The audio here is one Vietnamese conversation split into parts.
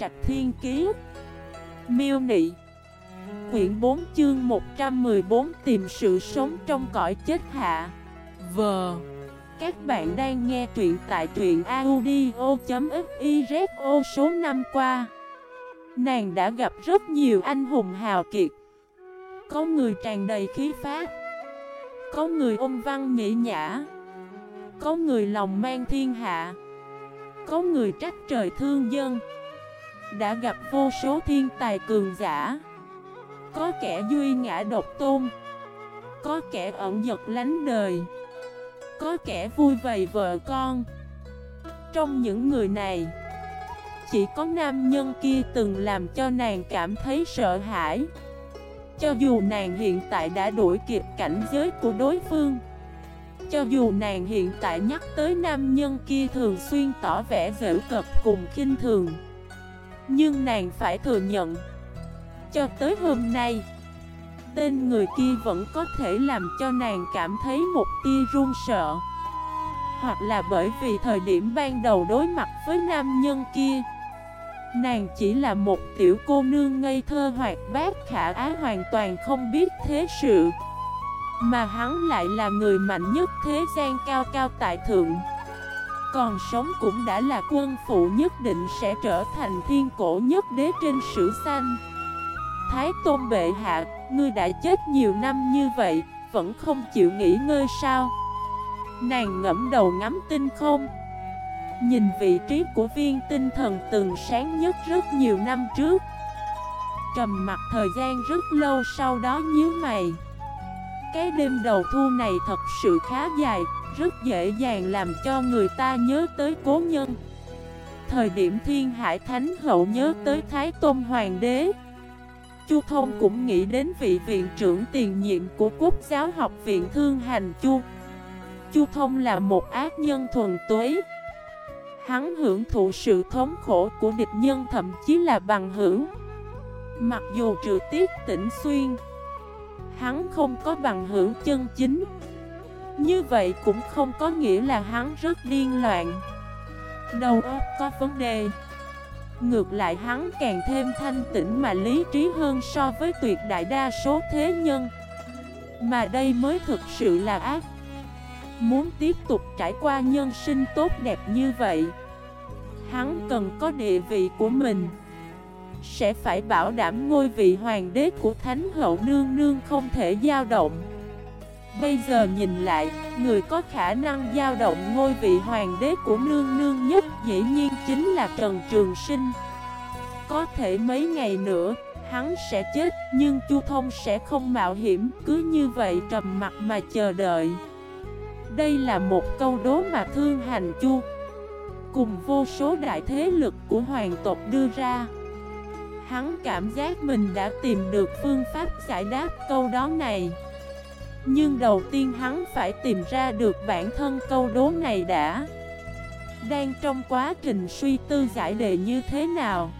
Trạch Thiên Kiế Miêu Nị. Quyển 4 chương 114 Tìm sự sống trong cõi chết hạ. Vờ Các bạn đang nghe truyện tại truyện audio.xyz số năm qua. Nàng đã gặp rất nhiều anh hùng hào kiệt. Có người tràn đầy khí phát Có người ôm văn nhĩ nhã. Có người lòng mang thiên hạ. Có người trách trời thương dân. Đã gặp vô số thiên tài cường giả. Có kẻ duy ngã độc tôn. Có kẻ ẩn giật lánh đời. Có kẻ vui vầy vợ con. Trong những người này, Chỉ có nam nhân kia từng làm cho nàng cảm thấy sợ hãi. Cho dù nàng hiện tại đã đuổi kịp cảnh giới của đối phương, cho dù nàng hiện tại nhắc tới nam nhân kia thường xuyên tỏ vẻ dễ cật cùng kinh thường. Nhưng nàng phải thừa nhận, Cho tới hôm nay, Tên người kia vẫn có thể làm cho nàng cảm thấy một tia run sợ. Hoặc là bởi vì thời điểm ban đầu đối mặt với nam nhân kia, Nàng chỉ là một tiểu cô nương ngây thơ hoạt bát khả á hoàn toàn không biết thế sự. Mà hắn lại là người mạnh nhất thế gian cao cao tại thượng. Còn sống cũng đã là quân phụ nhất định sẽ trở thành thiên cổ nhất đế trên sử xanh Thái Tôn Bệ Hạ, ngươi đã chết nhiều năm như vậy, vẫn không chịu nghỉ ngơi sao? Nàng ngẫm đầu ngắm tinh không. Nhìn vị trí của viên tinh thần từng sáng nhất rất nhiều năm trước. Trầm mặt thời gian rất lâu sau đó nhíu mày. Cái đêm đầu thu này thật sự khá dài, rất dễ dàng làm cho người ta nhớ tới cố nhân. Thời điểm Thiên Hải Thánh Hậu nhớ tới Thái Tôn Hoàng đế. Chu Thông cũng nghĩ đến vị viện trưởng tiền nhiệm của Quốc giáo học viện Thương Hành Chu. Chu Thông là một ác nhân thuần túy Hắn hưởng thụ sự thống khổ của địch nhân thậm chí là bằng hữu. Mặc dù trừ tiết tỉnh xuyên, Hắn không có bằng hữu chân chính như vậy cũng không có nghĩa là hắn rất điên loạn. Đầu óc có vấn đề. Ngược lại hắn càng thêm thanh tĩnh mà lý trí hơn so với tuyệt đại đa số thế nhân. Mà đây mới thực sự là ác. Muốn tiếp tục trải qua nhân sinh tốt đẹp như vậy, Hắn cần có địa vị của mình. Sẽ phải bảo đảm ngôi vị hoàng đế của Thánh hậu nương nương không thể dao động. Bây giờ nhìn lại, người có khả năng dao động ngôi vị hoàng đế của nương nương nhất dĩ nhiên chính là Trần Trường Sinh. Có thể mấy ngày nữa, hắn sẽ chết nhưng Chu Thông sẽ không mạo hiểm cứ như vậy trầm mặt mà chờ đợi. Đây là một câu đố mà thương hành Chu Cùng vô số đại thế lực của hoàng tộc đưa ra. Hắn cảm giác mình đã tìm được phương pháp giải đáp câu đó này. Nhưng đầu tiên hắn phải tìm ra được bản thân câu đố này đã. Đang trong quá trình suy tư giải đề như thế nào?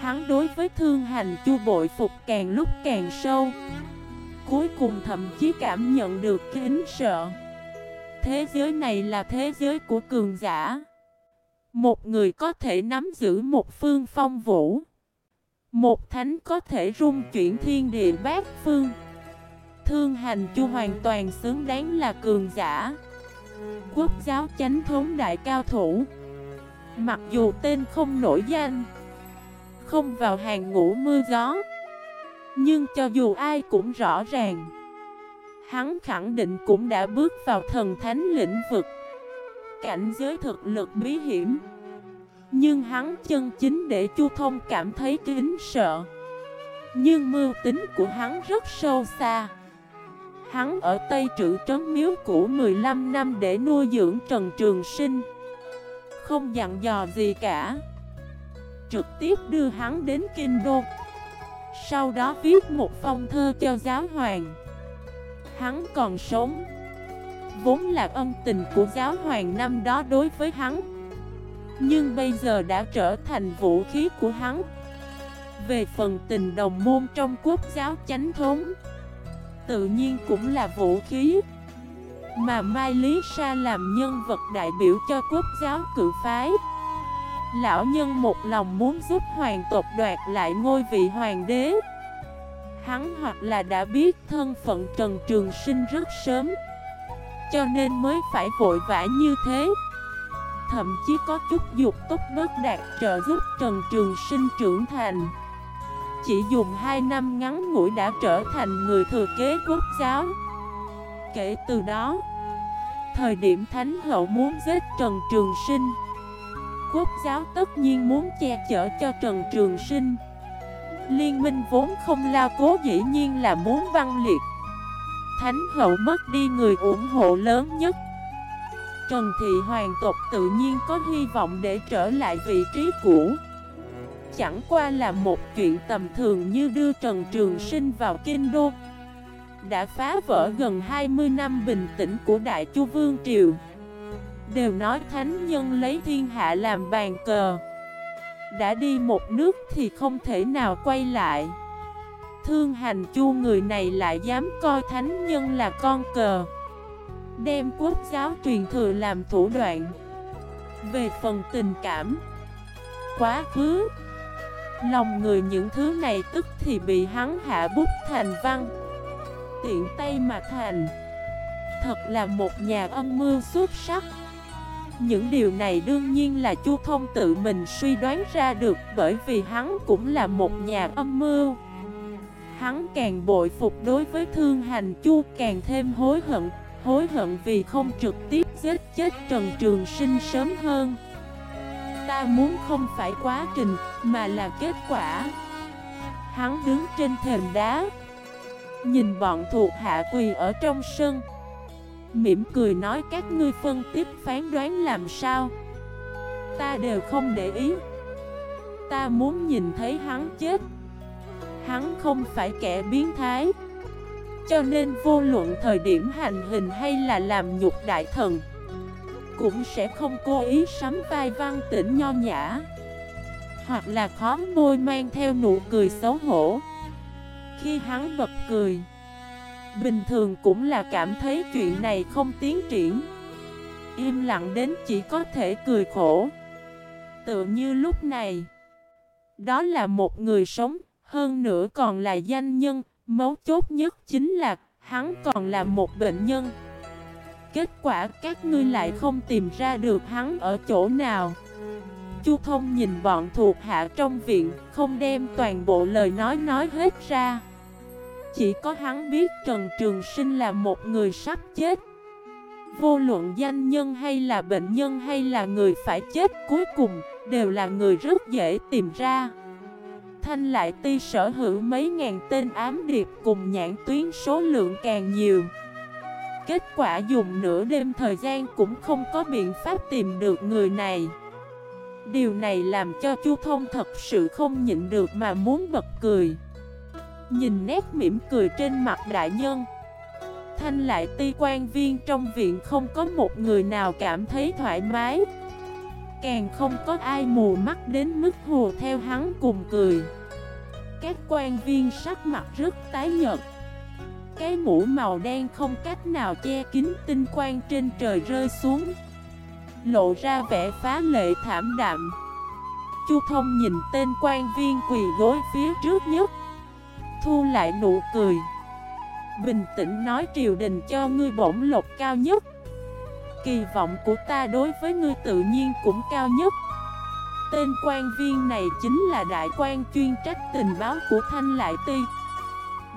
Hắn đối với thương hành chu bội phục càng lúc càng sâu. Cuối cùng thậm chí cảm nhận được kính sợ. Thế giới này là thế giới của cường giả. Một người có thể nắm giữ một phương phong vũ. Một thánh có thể rung chuyển thiên địa bát phương. Thương hành chu hoàn toàn xứng đáng là cường giả. Quốc giáo chánh thống đại cao thủ. Mặc dù tên không nổi danh, Không vào hàng ngũ mưa gió, Nhưng cho dù ai cũng rõ ràng, Hắn khẳng định cũng đã bước vào thần thánh lĩnh vực. Cảnh giới thực lực bí hiểm, nhưng hắn chân chính để Chu Thông cảm thấy kính sợ. Nhưng mưu tính của hắn rất sâu xa. Hắn ở Tây Trữ Trấn Miếu cũ 15 năm để nuôi dưỡng Trần Trường Sinh. Không dặn dò gì cả. Trực tiếp đưa hắn đến Kinh Đô. Sau đó viết một phong thơ cho giáo hoàng. Hắn còn sống. Vốn là ân tình của giáo hoàng năm đó đối với hắn. Nhưng bây giờ đã trở thành vũ khí của hắn. Về phần tình đồng môn trong quốc giáo chánh thống Tự nhiên cũng là vũ khí. Mà Mai Lý Sa làm nhân vật đại biểu cho quốc giáo cự phái. Lão nhân một lòng muốn giúp hoàng tộc đoạt lại ngôi vị hoàng đế. Hắn hoặc là đã biết thân phận Trần Trường Sinh rất sớm, Cho nên mới phải vội vã như thế. Thậm chí có chút dục tốc bất đạt trợ giúp Trần Trường Sinh trưởng thành. Chỉ dùng 2 năm ngắn ngủi đã trở thành người thừa kế quốc giáo. Kể từ đó, Thời điểm Thánh Hậu muốn giết Trần Trường Sinh, Quốc giáo tất nhiên muốn che chở cho Trần Trường Sinh. Liên minh vốn không lao cố dĩ nhiên là muốn văn liệt. Thánh hậu mất đi người ủng hộ lớn nhất. Trần Thị Hoàng tộc tự nhiên có hy vọng để trở lại vị trí cũ. Chẳng qua là một chuyện tầm thường như đưa Trần Trường Sinh vào Kinh Đô. Đã phá vỡ gần 20 năm bình tĩnh của Đại Chu Vương Triều. Đều nói thánh nhân lấy thiên hạ làm bàn cờ. Đã đi một nước thì không thể nào quay lại. Thương hành chu người này lại dám coi thánh nhân là con cờ. Đem quốc giáo truyền thừa làm thủ đoạn. Về phần tình cảm, Quá khứ Lòng người những thứ này tức thì bị hắn hạ bút thành văn Tiện tay mà thành Thật là một nhà âm mưu xuất sắc những điều này đương nhiên là Chu Thông tự mình suy đoán ra được bởi vì hắn cũng là một nhà âm mưu. Hắn càng bội phục đối với thương hành Chu càng thêm hối hận, hối hận vì không trực tiếp giết chết Trần Trường Sinh sớm hơn. Ta muốn không phải quá trình, mà là kết quả. Hắn đứng trên thềm đá, nhìn bọn thuộc hạ quỳ ở trong sân. Mỉm cười nói các ngươi phân tiếp phán đoán làm sao Ta đều không để ý Ta muốn nhìn thấy hắn chết Hắn không phải kẻ biến thái Cho nên vô luận thời điểm hành hình hay là làm nhục đại thần cũng sẽ không cố ý sắm vai văn tĩnh nho nhã. Hoặc là khó môi mang theo nụ cười xấu hổ. Khi hắn bật cười, Bình thường cũng là cảm thấy chuyện này không tiến triển. Im lặng đến chỉ có thể cười khổ. Tựa như lúc này, Đó là một người sống, Hơn nữa còn là danh nhân. Mấu chốt nhất chính là Hắn còn là một bệnh nhân. Kết quả các ngươi lại không tìm ra được hắn ở chỗ nào. Chu Thông nhìn bọn thuộc hạ trong viện, Không đem toàn bộ lời nói nói hết ra. Chỉ có hắn biết Trần Trường Sinh là một người sắp chết. Vô luận danh nhân hay là bệnh nhân hay là người phải chết cuối cùng, Đều là người rất dễ tìm ra. Thanh lại ti sở hữu mấy ngàn tên ám điệp cùng nhãn tuyến số lượng càng nhiều. Kết quả dùng nửa đêm thời gian cũng không có biện pháp tìm được người này. Điều này làm cho Chu Thông thật sự không nhịn được mà muốn bật cười. Nhìn nét mỉm cười trên mặt đại nhân, Thanh lại ti quan viên trong viện không có một người nào cảm thấy thoải mái. Càng không có ai mù mắt đến mức hù theo hắn cùng cười. Các quan viên sắc mặt rất tái nhợt. Cái mũ màu đen không cách nào che kín tinh quang trên trời rơi xuống. Lộ ra vẻ phá lệ thảm đạm. Chu thông nhìn tên quan viên quỳ gối phía trước nhất, thu lại nụ cười. Bình tĩnh nói triều đình cho ngươi bổng lộc cao nhất. Kỳ vọng của ta đối với ngươi tự nhiên cũng cao nhất. Tên quan viên này chính là đại quan chuyên trách tình báo của Thanh Lại Ti.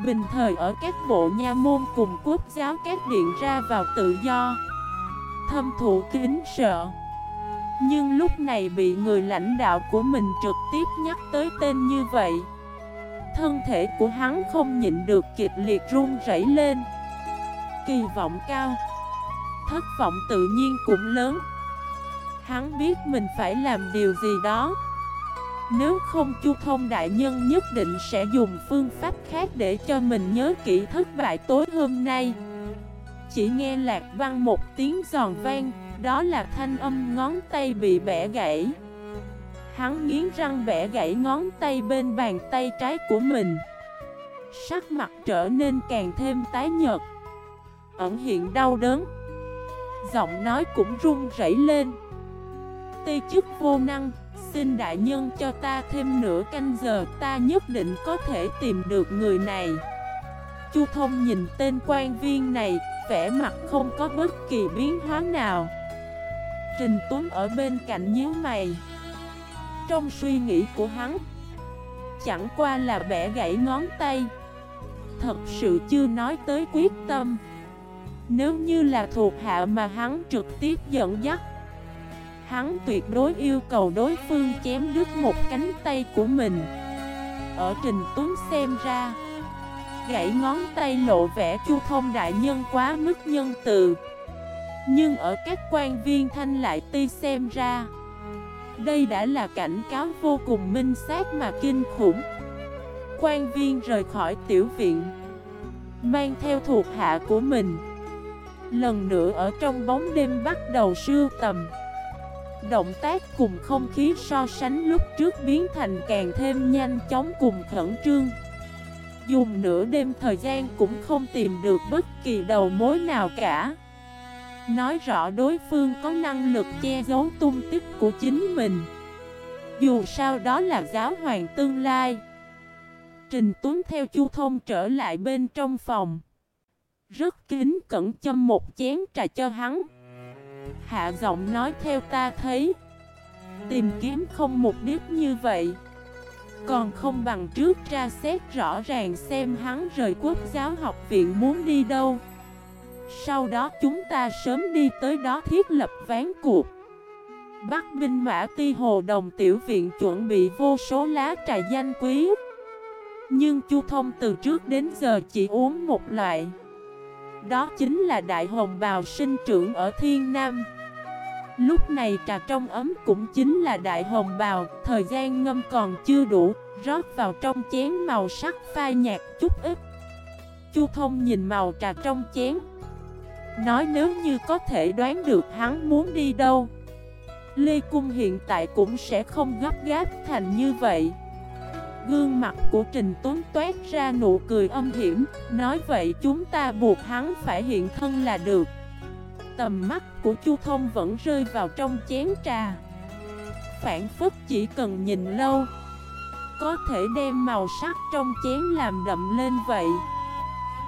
Bình thời ở các bộ nha môn cùng quốc giáo các điện ra vào tự do. Thâm thụ kính sợ. Nhưng lúc này bị người lãnh đạo của mình trực tiếp nhắc tới tên như vậy, Thân thể của hắn không nhịn được kịch liệt run rẩy lên. Kỳ vọng cao, Thất vọng tự nhiên cũng lớn. Hắn biết mình phải làm điều gì đó. Nếu không Chu Thông Đại Nhân nhất định sẽ dùng phương pháp khác để cho mình nhớ kỹ thất bại tối hôm nay. Chỉ nghe lạc văn một tiếng giòn vang, Đó là thanh âm ngón tay bị bẻ gãy. Hắn nghiến răng bẻ gãy ngón tay bên bàn tay trái của mình. Sắc mặt trở nên càng thêm tái nhợt. Ẩn hiện đau đớn. Giọng nói cũng run rẩy lên. Tê chức vô năng. Xin đại nhân cho ta thêm nửa canh giờ, Ta nhất định có thể tìm được người này. Chu thông nhìn tên quan viên này, vẻ mặt không có bất kỳ biến hóa nào. Trình Tuấn ở bên cạnh nhíu mày. Trong suy nghĩ của hắn, Chẳng qua là bẻ gãy ngón tay. Thật sự chưa nói tới quyết tâm. Nếu như là thuộc hạ mà hắn trực tiếp dẫn dắt Hắn tuyệt đối yêu cầu đối phương chém đứt một cánh tay của mình. Ở Trình Tuấn xem ra, Gãy ngón tay lộ vẻ chu thông đại nhân quá mức nhân từ. Nhưng ở các quan viên thanh lại ti xem ra, Đây đã là cảnh cáo vô cùng minh xác mà kinh khủng. Quan viên rời khỏi tiểu viện, Mang theo thuộc hạ của mình. Lần nữa ở trong bóng đêm bắt đầu sưu tầm. Động tác cùng không khí so sánh lúc trước biến thành càng thêm nhanh chóng cùng khẩn trương. Dùng nửa đêm thời gian cũng không tìm được bất kỳ đầu mối nào cả. Nói rõ đối phương có năng lực che giấu tung tích của chính mình. Dù sao đó là giáo hoàng tương lai. Trình Tuấn theo Chu Thông trở lại bên trong phòng. Rất kính cẩn châm một chén trà cho hắn. Hạ giọng nói theo ta thấy. Tìm kiếm không mục đích như vậy. Còn không bằng trước tra xét rõ ràng xem hắn rời quốc giáo học viện muốn đi đâu. Sau đó chúng ta sớm đi tới đó thiết lập ván cuộc. Bắc binh mã ti hồ đồng tiểu viện chuẩn bị vô số lá trà danh quý. Nhưng Chu Thông từ trước đến giờ chỉ uống một loại. Đó chính là đại hồng bào sinh trưởng ở Thiên Nam. Lúc này trà trong ấm cũng chính là đại hồng bào, Thời gian ngâm còn chưa đủ, Rót vào trong chén màu sắc phai nhạt chút ít. Chu thông nhìn màu trà trong chén, Nói nếu như có thể đoán được hắn muốn đi đâu, Lê Cung hiện tại cũng sẽ không gấp gáp thành như vậy. Gương mặt của Trình Tuấn toát ra nụ cười âm hiểm, Nói vậy chúng ta buộc hắn phải hiện thân là được. Tầm mắt của Chu Thông vẫn rơi vào trong chén trà. Phản phức chỉ cần nhìn lâu, Có thể đem màu sắc trong chén làm đậm lên vậy.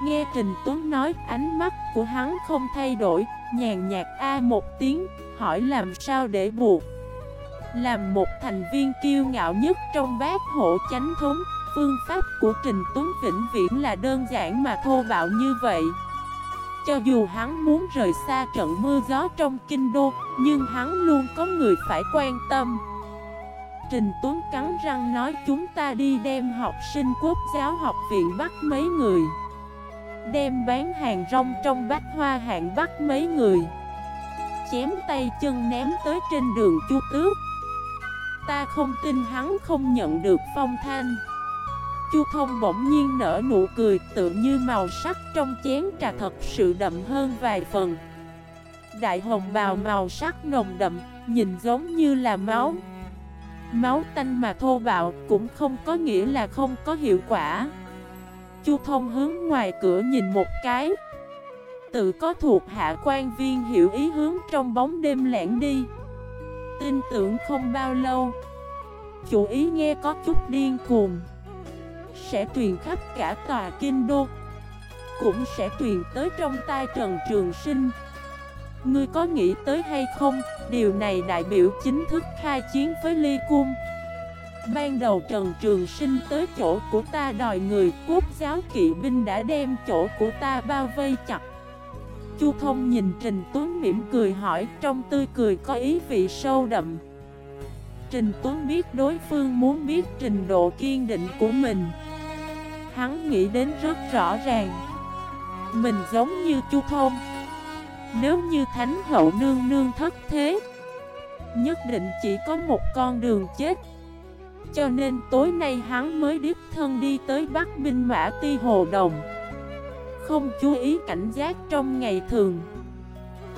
Nghe Trình Tuấn nói, ánh mắt của hắn không thay đổi, Nhàn nhạt A một tiếng, Hỏi làm sao để buộc. Làm một thành viên kiêu ngạo nhất trong bát hộ chánh thống. Phương pháp của Trình Tuấn vĩnh viễn là đơn giản mà thô bạo như vậy. Cho dù hắn muốn rời xa trận mưa gió trong kinh đô, Nhưng hắn luôn có người phải quan tâm. Trình Tuấn cắn răng nói, chúng ta đi đem học sinh quốc giáo học viện bắt mấy người? Đem bán hàng rong trong bách hoa hạng bắt mấy người? Chém tay chân ném tới trên đường chu tước. Ta không tin hắn không nhận được phong thanh. Chu thông bỗng nhiên nở nụ cười tự như màu sắc trong chén trà thật sự đậm hơn vài phần. Đại hồng bào màu sắc nồng đậm, nhìn giống như là máu. Máu tanh mà thô bạo cũng không có nghĩa là không có hiệu quả. Chu thông hướng ngoài cửa nhìn một cái. Tự có thuộc hạ quan viên hiểu ý hướng trong bóng đêm lẻn đi. Tin tưởng không bao lâu. Chủ ý nghe có chút điên cuồng. Sẽ truyền khắp cả tòa kinh đô. Cũng sẽ truyền tới trong tai Trần Trường Sinh. Ngươi có nghĩ tới hay không, điều này đại biểu chính thức khai chiến với Ly Cung. Ban đầu Trần Trường Sinh tới chỗ của ta đòi người quốc giáo kỵ binh đã đem chỗ của ta bao vây chặt. Chu Thông nhìn Trình Tuấn mỉm cười hỏi, trong tươi cười có ý vị sâu đậm? Trình Tuấn biết đối phương muốn biết trình độ kiên định của mình. Hắn nghĩ đến rất rõ ràng. Mình giống như Chu Thông. Nếu như Thánh Hậu Nương Nương thất thế, Nhất định chỉ có một con đường chết. Cho nên tối nay hắn mới đích thân đi tới Bắc Binh Mã Ti Hồ Đồng. Không chú ý cảnh giác trong ngày thường.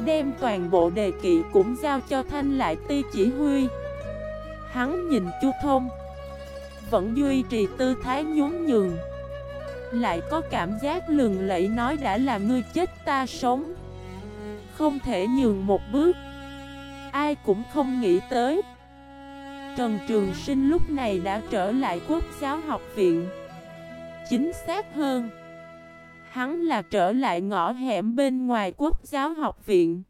Đem toàn bộ đề kỵ cũng giao cho Thanh Lại Ti chỉ huy. Hắn nhìn Chu Thông. Vẫn duy trì tư thái nhún nhường. Lại có cảm giác lường lẫy nói đã là ngươi chết ta sống. Không thể nhường một bước. Ai cũng không nghĩ tới. Trần Trường Sinh lúc này đã trở lại quốc giáo học viện. Chính xác hơn. Hắn là trở lại ngõ hẻm bên ngoài quốc giáo học viện.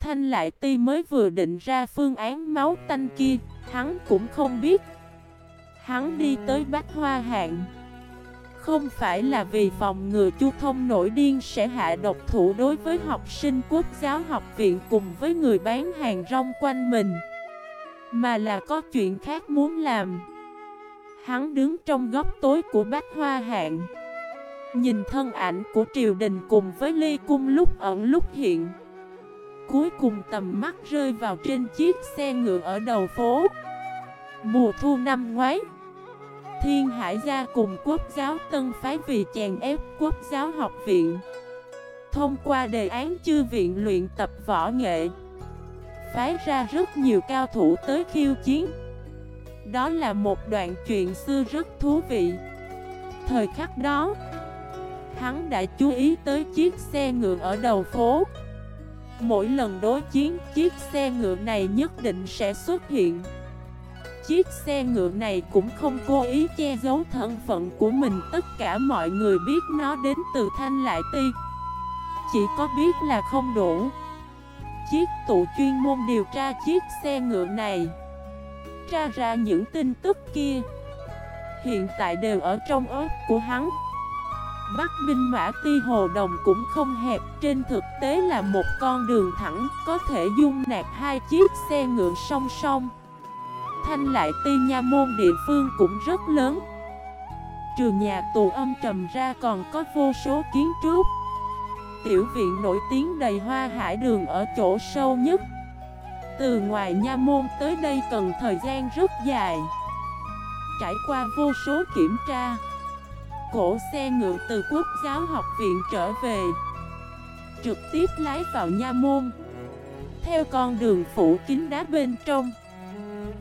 Thanh Lại Ti mới vừa định ra phương án máu tanh kia, Hắn cũng không biết. Hắn đi tới Bách Hoa Hạng. Không phải là vì phòng ngừa Chu Thông nổi điên sẽ hạ độc thủ đối với học sinh quốc giáo học viện cùng với người bán hàng rong quanh mình, Mà là có chuyện khác muốn làm. Hắn đứng trong góc tối của Bách Hoa Hạng. Nhìn thân ảnh của triều đình cùng với ly cung lúc ẩn lúc hiện. Cuối cùng tầm mắt rơi vào trên chiếc xe ngựa ở đầu phố. Mùa thu năm ngoái, Thiên Hải Gia cùng quốc giáo tân phái vì chèn ép quốc giáo học viện. Thông qua đề án chư viện luyện tập võ nghệ, Phái ra rất nhiều cao thủ tới khiêu chiến. Đó là một đoạn chuyện xưa rất thú vị. Thời khắc đó Hắn đã chú ý tới chiếc xe ngựa ở đầu phố. Mỗi lần đối chiến, chiếc xe ngựa này nhất định sẽ xuất hiện. Chiếc xe ngựa này cũng không cố ý che giấu thân phận của mình Tất cả mọi người biết nó đến từ Thanh Lại Ti. Chỉ có biết là không đủ. Chiếc tụ chuyên môn điều tra chiếc xe ngựa này Tra ra những tin tức kia. Hiện tại đều ở trong ớt của hắn. Bắc Minh Mã Ti Hồ Đồng cũng không hẹp. Trên thực tế là một con đường thẳng, Có thể dung nạp hai chiếc xe ngựa song song. Thanh lại Ti Nha Môn địa phương cũng rất lớn. Trừ nhà tù âm trầm ra còn có vô số kiến trúc. Tiểu viện nổi tiếng đầy hoa hải đường ở chỗ sâu nhất. Từ ngoài nha môn tới đây cần thời gian rất dài. Trải qua vô số kiểm tra Cổ xe ngựa từ quốc giáo học viện trở về. Trực tiếp lái vào nha môn. Theo con đường phủ kín đá bên trong.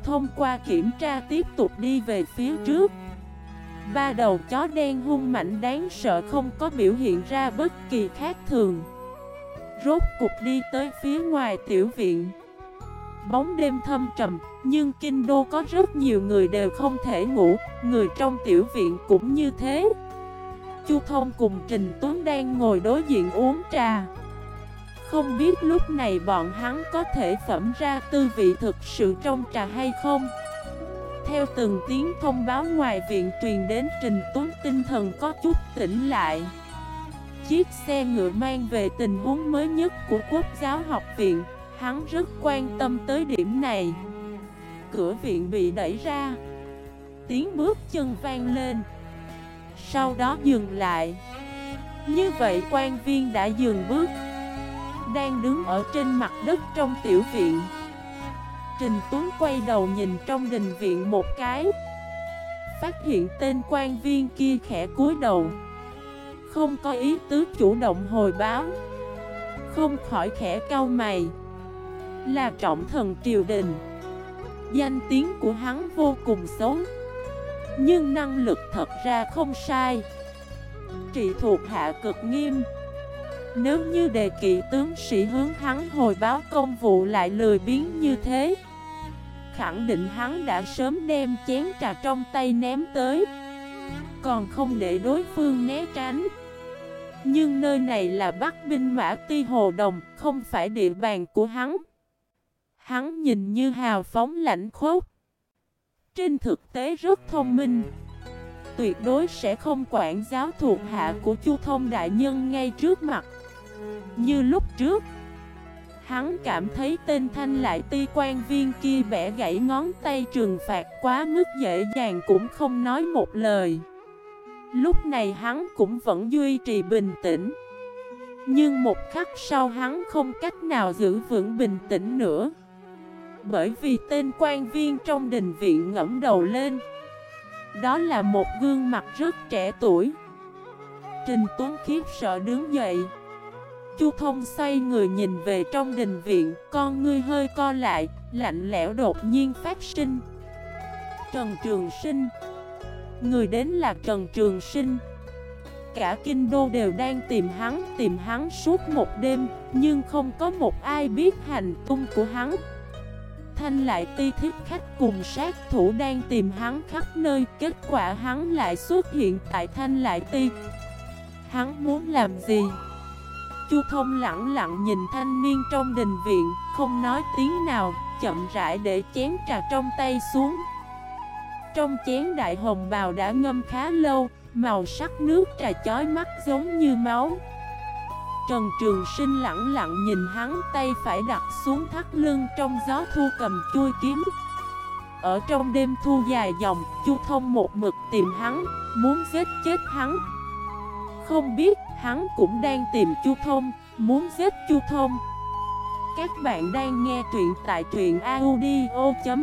Thông qua kiểm tra tiếp tục đi về phía trước. Ba đầu chó đen hung mạnh đáng sợ không có biểu hiện ra bất kỳ khác thường. Rốt cục đi tới phía ngoài tiểu viện. Bóng đêm thâm trầm, Nhưng kinh đô có rất nhiều người đều không thể ngủ, Người trong tiểu viện cũng như thế. Chu Thông cùng Trình Tuấn đang ngồi đối diện uống trà. Không biết lúc này bọn hắn có thể phẩm ra tư vị thực sự trong trà hay không? Theo từng tiếng thông báo ngoài viện truyền đến, Trình Tuấn tinh thần có chút tỉnh lại. Chiếc xe ngựa mang về tình huống mới nhất của Quốc giáo học viện. Hắn rất quan tâm tới điểm này. Cửa viện bị đẩy ra. Tiếng bước chân vang lên. Sau đó dừng lại. Như vậy quan viên đã dừng bước, Đang đứng ở trên mặt đất trong tiểu viện. Trình Tuấn quay đầu nhìn trong đình viện một cái. Phát hiện tên quan viên kia khẽ cúi đầu. Không có ý tứ chủ động hồi báo. Không khỏi khẽ cau mày. Là trọng thần triều đình. Danh tiếng của hắn vô cùng xấu, Nhưng năng lực thật ra không sai. Trị thuộc hạ cực nghiêm. Nếu như đề kỵ tướng sĩ hướng hắn hồi báo công vụ lại lười biến như thế, Khẳng định hắn đã sớm đem chén trà trong tay ném tới. Còn không để đối phương né tránh. Nhưng nơi này là Bắc binh mã ti hồ đồng, Không phải địa bàn của hắn. Hắn nhìn như hào phóng lãnh khốc. Trên thực tế rất thông minh. Tuyệt đối sẽ không quản giáo thuộc hạ của Chu Thông Đại Nhân ngay trước mặt. Như lúc trước, Hắn cảm thấy tên thanh lại ti quan viên kia bẻ gãy ngón tay trừng phạt quá mức dễ dàng cũng không nói một lời. Lúc này hắn cũng vẫn duy trì bình tĩnh. Nhưng một khắc sau hắn không cách nào giữ vững bình tĩnh nữa bởi vì tên quan viên trong đình viện ngẫm đầu lên. Đó là một gương mặt rất trẻ tuổi. Trình Tuấn khiếp sợ đứng dậy. Chu Thông xoay người nhìn về trong đình viện, Con ngươi hơi co lại, Lạnh lẽo đột nhiên phát sinh. Trần Trường Sinh. Người đến là Trần Trường Sinh. Cả kinh đô đều đang tìm hắn Tìm hắn suốt một đêm, Nhưng không có một ai biết hành tung của hắn. Thanh lại ti thiết khách cùng sát thủ đang tìm hắn khắp nơi, Kết quả hắn lại xuất hiện tại Thanh lại ti. Hắn muốn làm gì? Chu thông lặng lặng nhìn thanh niên trong đình viện, Không nói tiếng nào, Chậm rãi để chén trà trong tay xuống. Trong chén đại hồng bào đã ngâm khá lâu, Màu sắc nước trà chói mắt giống như máu. Trần Trường Sinh lặng lặng nhìn hắn tay phải đặt xuống thắt lưng trong gió thu cầm chui kiếm. Ở trong đêm thu dài dòng, Chu Thông một mực tìm hắn, muốn giết chết hắn. Không biết hắn cũng đang tìm Chu Thông, muốn giết Chu Thông. Các bạn đang nghe truyện tại truyện audio.fif